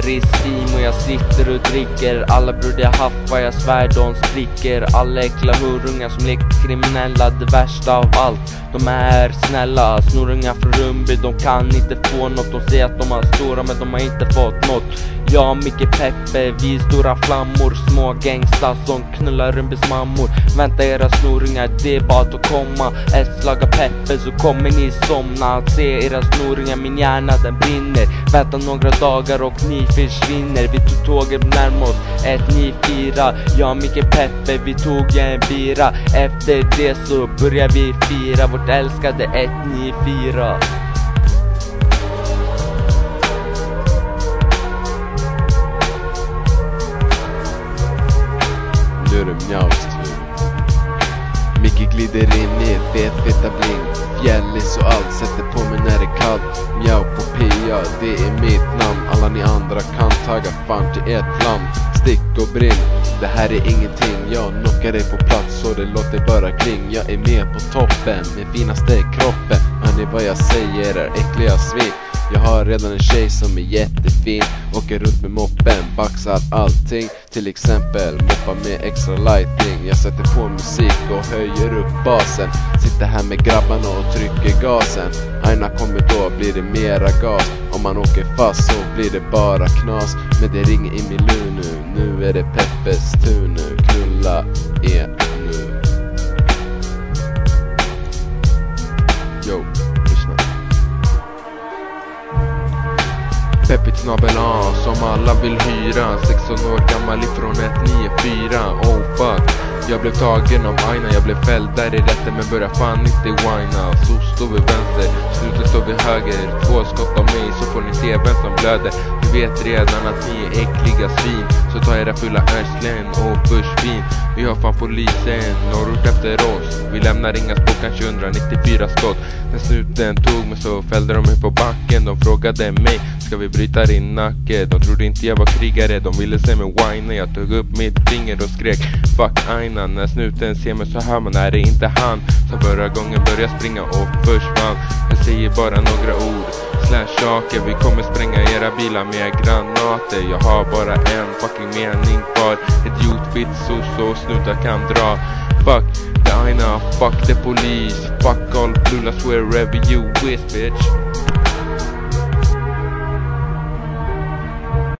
horungar sitter och dricker. Alla bror jag haft vad jag svär de spricker. Alla äckla horungar som leker kriminella Det värsta av allt, de är snälla Snorungar från Rumby, de kan inte få något. De säger att de har stora men de har inte fått något jag, Micke Peppe, vi är stora flammor Små gangsta som knullar Rumbys mammor Vänta era snorungar, det är bara att komma. Ett slag av peppe så kommer ni somna. Att se era snorungar, min hjärna den brinner. Vänta några dagar och ni försvinner. Vi tog tåget närmare oss, ett, ni, fyra. Jag, Micke Peppe, vi tog en bira. Efter det så börjar vi fira. Vårt älskade 194 Nu Mjaus. Micke glider in i ett fet feta bling. Fjällis och allt sätter på mig när det är kallt. Mjau på Pia det är mitt namn. Alla ni andra kan tagga fan till ert land. Stick och brinn, det här är ingenting. Jag knockar dig på plats så det låter bara kling. Jag är med på toppen med finaste kroppen. Hör ni vad jag säger är äckliga svin. Jag har redan en tjej som är jättefin Åker runt med moppen, baxar allting. Till exempel moppar med extra lighting. Jag sätter på musik och höjer upp basen. Sitter här med grabbarna och trycker gasen. Aina kommer då blir det mera gas. Om man åker fast så blir det bara knas. Men det ringer i min lur nu. Nu är det Peppes tur nu. Knulla Peppigt snabel A som alla vill hyra. 16 år gammal ifrån 194 Oh fuck. Jag blev tagen av Aina, jag blev fälld. Där i rätten men börjar fan inte whina. Så står vi vänster, slutet står vi höger. Två skott av mig så får ni se vem som blöder. Vi vet redan att ni är äckliga svin. Så ta era fulla arslen och försvin Vi har fan polisen norrut efter oss. Vi lämnar inga spår, kanske 194 skott. När snuten tog mig så fällde de mig på backen. De frågade mig Ska vi bryta din nacke? De trodde inte jag var krigare De ville se mig whina Jag tog upp mitt finger och skrek Fuck Aina När snuten ser mig så hör man är det inte han? Som förra gången började springa och försvann. Jag säger bara några ord Slash saker. Vi kommer spränga era bilar med granater. Jag har bara en fucking mening kvar. Idiot, Idiotfitt och snutar kan dra. Fuck the Aina, fuck the police. Fuck all plulas wherever you wish bitch.